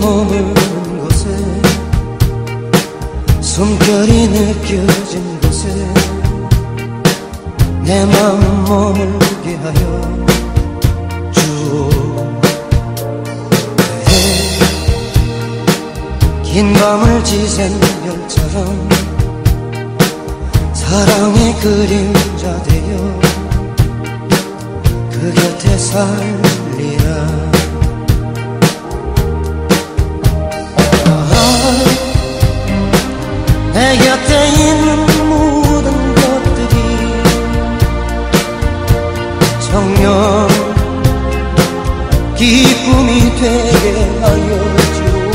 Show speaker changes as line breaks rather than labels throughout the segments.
머무는 곳에 숨결이 느껴진 곳에 내 마음 머물게 하여 주오 긴 밤을 지샌 별처럼 사랑의 그림자 되어 그 곁에 살리라 내 곁에 있는 모든 것들이 정녕 기쁨이 되게 하여 주오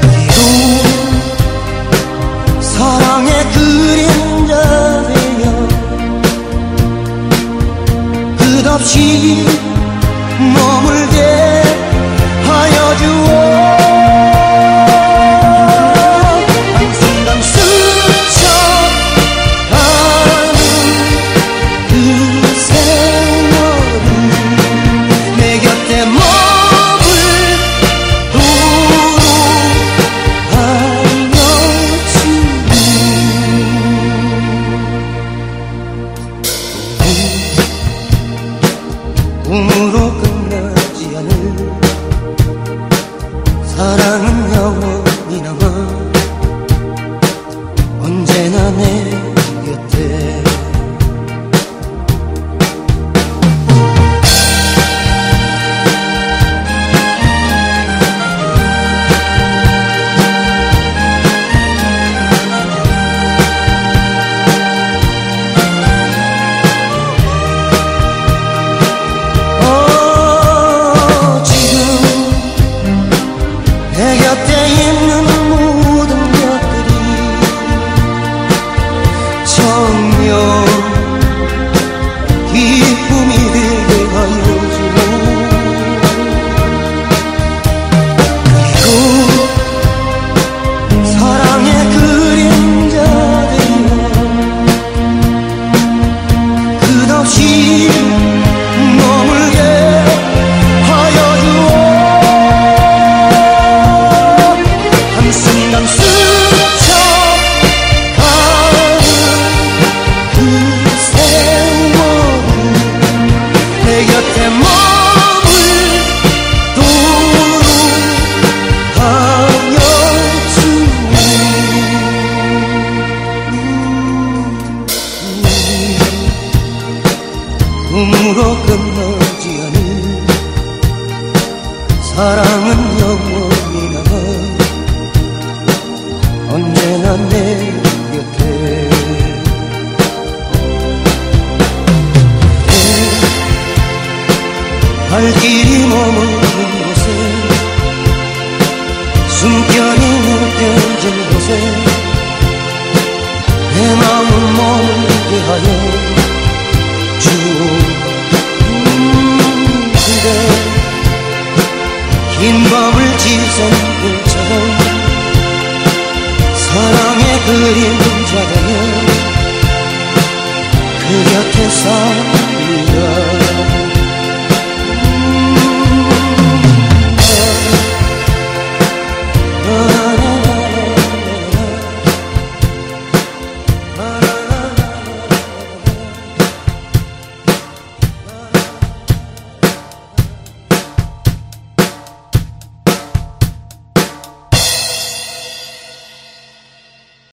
그리고 사랑의 그림자 되어 끝없이 머물게 하여 주오 꿈으로 끝나지 않을 사랑은 영원 남아 언제나 내 곁에. 발길이 머무는 곳에 숨결이 느껴진 곳에 내 마음 머물게 하여 그림자 되어 그 곁에 살리라